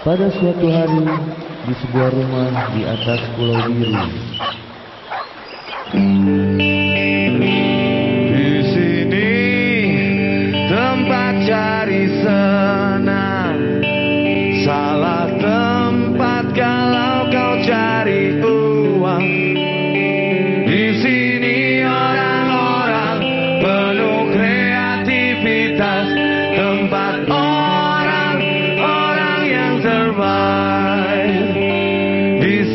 Pada suatu hari di sebuah rumah di atas pulau biru. Di sini tempat cari senang. Salah tempat kalau kau cari uang. Di sini orang-orang penuh kreativitas. Tempat orang-orang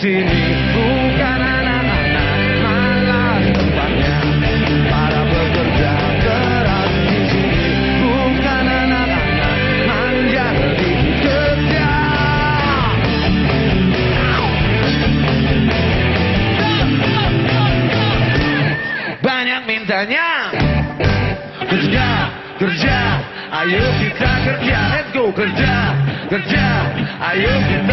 sini. Bukan anak-anak malas tempatnya. Para pekerja keras di sini. Bukan anak-anak manja sedikit kerja. Banyak mintanya. Kerja kerja ayo kita kerja. Let's go kerja kerja ayo kita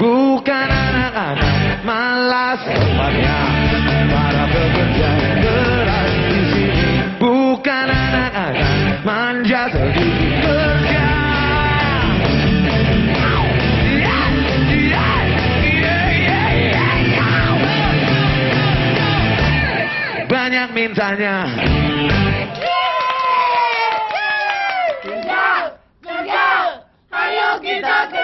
bukan anak-anak malas tempatnya para pekerja keras di sini bukan anak-anak manja sedikit kerja banyak mintanya Kerja! Kerja! Ayo kita!